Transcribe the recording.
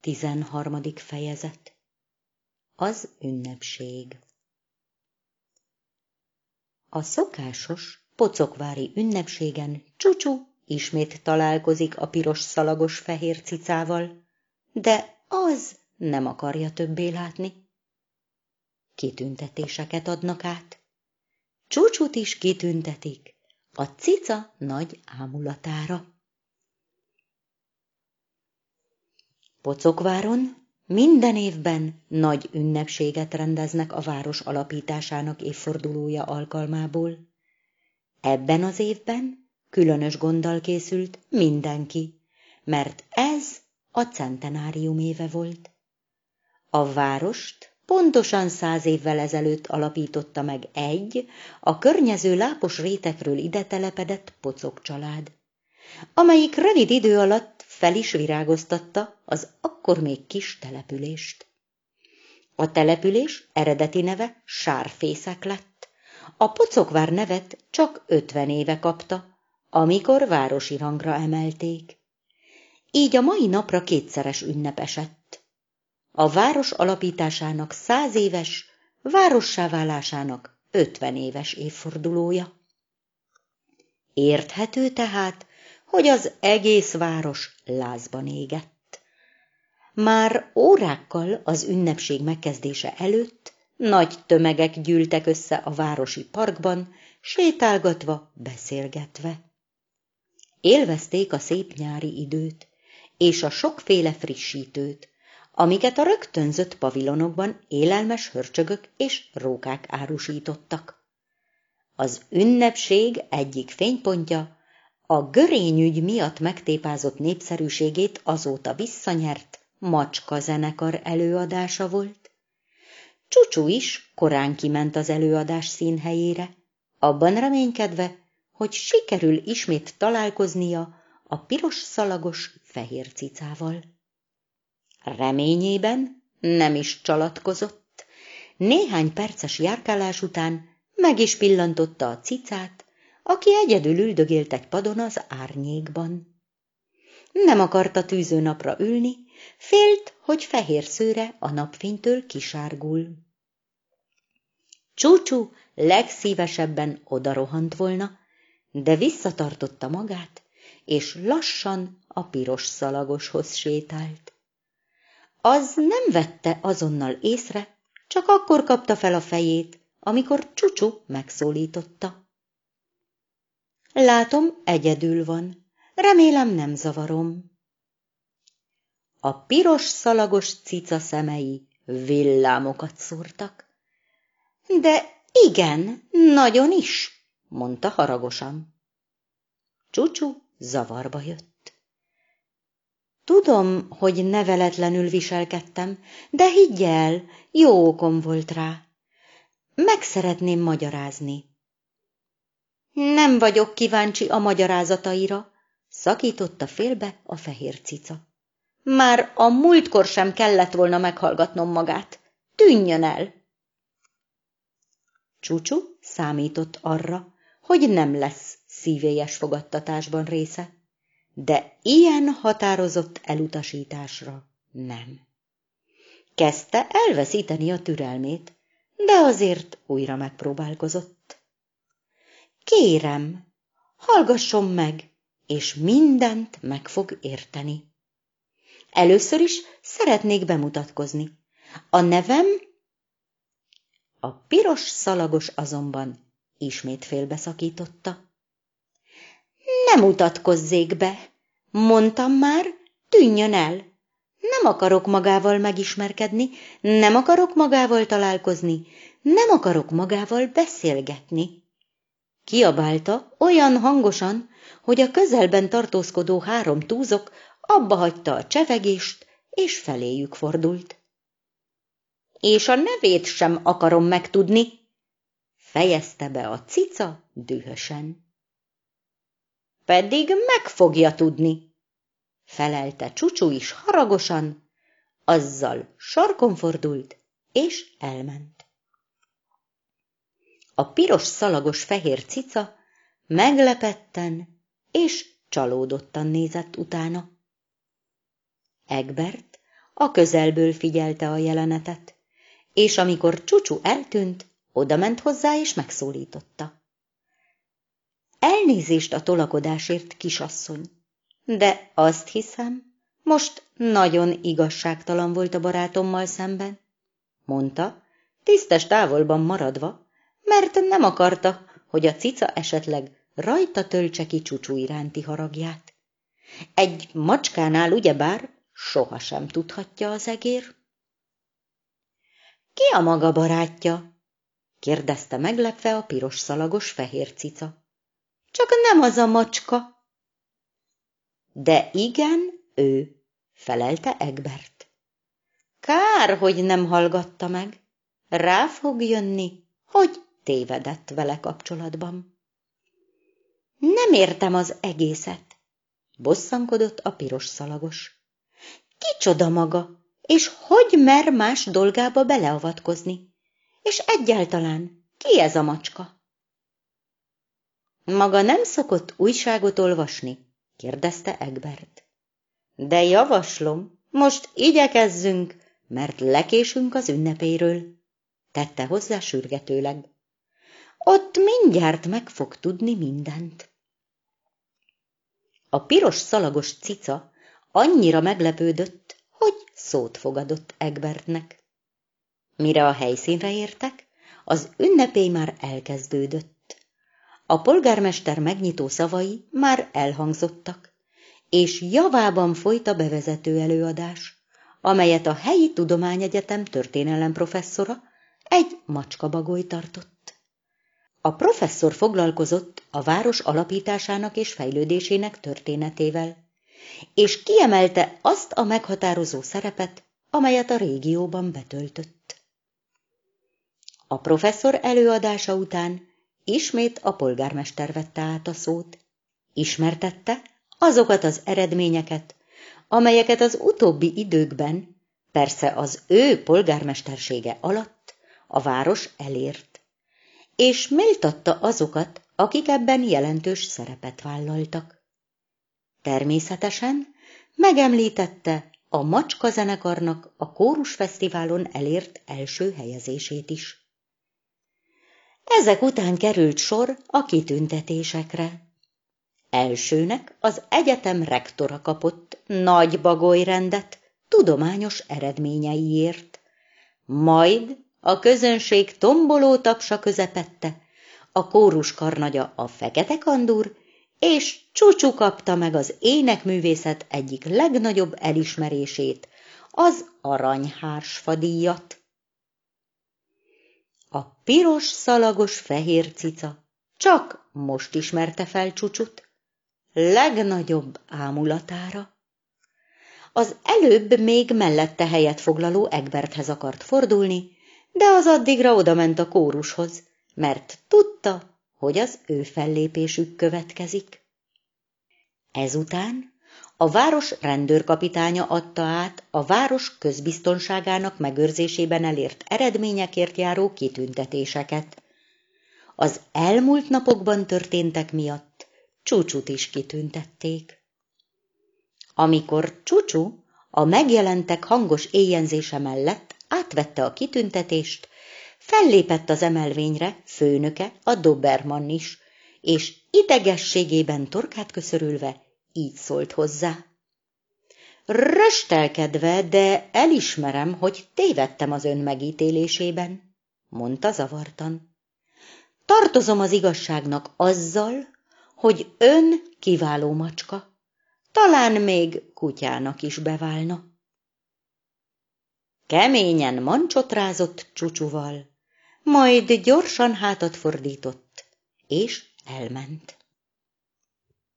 Tizenharmadik fejezet Az ünnepség A szokásos, pocokvári ünnepségen Csucsu ismét találkozik a piros szalagos fehér cicával, de az nem akarja többé látni. Kitüntetéseket adnak át. Csúcsút is kitüntetik a cica nagy ámulatára. Pocokváron minden évben nagy ünnepséget rendeznek a város alapításának évfordulója alkalmából. Ebben az évben különös gonddal készült mindenki, mert ez a centenárium éve volt. A várost pontosan száz évvel ezelőtt alapította meg egy, a környező lápos rétekről ide telepedett pocok család, amelyik rövid idő alatt fel is virágoztatta az akkor még kis települést. A település eredeti neve Sárfészek lett. A Pocokvár nevet csak ötven éve kapta, amikor városi rangra emelték. Így a mai napra kétszeres ünnep esett. A város alapításának száz éves, várossá válásának ötven éves évfordulója. Érthető tehát, hogy az egész város lázban égett. Már órákkal az ünnepség megkezdése előtt nagy tömegek gyűltek össze a városi parkban, sétálgatva, beszélgetve. Élvezték a szép nyári időt, és a sokféle frissítőt, amiket a rögtönzött pavilonokban élelmes hörcsögök és rókák árusítottak. Az ünnepség egyik fénypontja a görényügy miatt megtépázott népszerűségét azóta visszanyert macska zenekar előadása volt. Csucsú is korán kiment az előadás színhelyére, abban reménykedve, hogy sikerül ismét találkoznia a piros szalagos fehér cicával. Reményében nem is csalatkozott. Néhány perces járkálás után meg is pillantotta a cicát, aki egyedül üldögélt egy padon az árnyékban. Nem akarta tűzőnapra ülni, félt, hogy fehér szőre a napfénytől kisárgul. Csúcsú legszívesebben odarohant volna, de visszatartotta magát, és lassan a piros szalagoshoz sétált. Az nem vette azonnal észre, csak akkor kapta fel a fejét, amikor Csúcsú megszólította. Látom, egyedül van. Remélem nem zavarom. A piros szalagos cica szemei villámokat szúrtak. De igen, nagyon is, mondta haragosan. Csucsu zavarba jött. Tudom, hogy neveletlenül viselkedtem, de higgy el, jó okom volt rá. Meg szeretném magyarázni. Nem vagyok kíváncsi a magyarázataira, szakította félbe a fehér cica. Már a múltkor sem kellett volna meghallgatnom magát. Tűnjön el! Csúcsú számított arra, hogy nem lesz szívélyes fogadtatásban része, de ilyen határozott elutasításra nem. Kezdte elveszíteni a türelmét, de azért újra megpróbálkozott. Kérem, hallgasson meg, és mindent meg fog érteni. Először is szeretnék bemutatkozni. A nevem... A piros szalagos azonban ismét félbeszakította. Nem mutatkozzék be, mondtam már, tűnjön el. Nem akarok magával megismerkedni, nem akarok magával találkozni, nem akarok magával beszélgetni kiabálta olyan hangosan, hogy a közelben tartózkodó három túzok abba hagyta a csevegést, és feléjük fordult. És a nevét sem akarom megtudni, fejezte be a cica dühösen. Pedig meg fogja tudni, felelte Csucsú is haragosan, azzal sarkon fordult, és elment. A piros szalagos fehér cica meglepetten és csalódottan nézett utána. Egbert, a közelből figyelte a jelenetet, és amikor Csucsu eltűnt, odament hozzá és megszólította. Elnézést a tolakodásért, kisasszony, de azt hiszem, most nagyon igazságtalan volt a barátommal szemben, mondta, tisztes távolban maradva, mert nem akarta, hogy a cica esetleg rajta töltse ki csúcsú iránti haragját. Egy macskánál ugyebár sohasem tudhatja az egér. Ki a maga barátja? kérdezte meglepve a piros szalagos fehér cica. Csak nem az a macska. De igen, ő, felelte Egbert. Kár, hogy nem hallgatta meg. Rá fog jönni, hogy tévedett vele kapcsolatban. Nem értem az egészet, bosszankodott a piros szalagos. Kicsoda maga, és hogy mer más dolgába beleavatkozni? És egyáltalán ki ez a macska? Maga nem szokott újságot olvasni? kérdezte Egbert. De javaslom, most igyekezzünk, mert lekésünk az ünnepéről, tette hozzá sürgetőleg. Ott mindjárt meg fog tudni mindent. A piros szalagos cica annyira meglepődött, hogy szót fogadott Egbertnek. Mire a helyszínre értek, az ünnepély már elkezdődött. A polgármester megnyitó szavai már elhangzottak, és javában folyt a bevezető előadás, amelyet a helyi tudományegyetem történelem professzora egy macskabagoly tartott. A professzor foglalkozott a város alapításának és fejlődésének történetével, és kiemelte azt a meghatározó szerepet, amelyet a régióban betöltött. A professzor előadása után ismét a polgármester vette át a szót. Ismertette azokat az eredményeket, amelyeket az utóbbi időkben, persze az ő polgármestersége alatt a város elért, és méltatta azokat, akik ebben jelentős szerepet vállaltak. Természetesen megemlítette a Macska zenekarnak a kórusfesztiválon elért első helyezését is. Ezek után került sor a kitüntetésekre. Elsőnek az egyetem rektora kapott nagy bagolyrendet tudományos eredményeiért, majd a közönség tomboló tapsa közepette, a kórus karnagya a fekete kandúr, és Csúcsú kapta meg az énekművészet egyik legnagyobb elismerését, az aranyhársfadíjat. A piros szalagos fehér cica csak most ismerte fel Csúcsut legnagyobb ámulatára. Az előbb még mellette helyet foglaló Egberthez akart fordulni, de az addigra odament a kórushoz, mert tudta, hogy az ő fellépésük következik. Ezután a város rendőrkapitánya adta át a város közbiztonságának megőrzésében elért eredményekért járó kitüntetéseket. Az elmúlt napokban történtek miatt Csúcsút is kitüntették. Amikor Csúcsú a megjelentek hangos éjjenzése mellett átvette a kitüntetést, fellépett az emelvényre főnöke, a Dobermann is, és idegességében torkát köszörülve így szólt hozzá. Röstelkedve, de elismerem, hogy tévedtem az ön megítélésében, mondta zavartan. Tartozom az igazságnak azzal, hogy ön kiváló macska, talán még kutyának is beválna. Keményen mancsot rázott csúcsúval, majd gyorsan hátat fordított, és elment.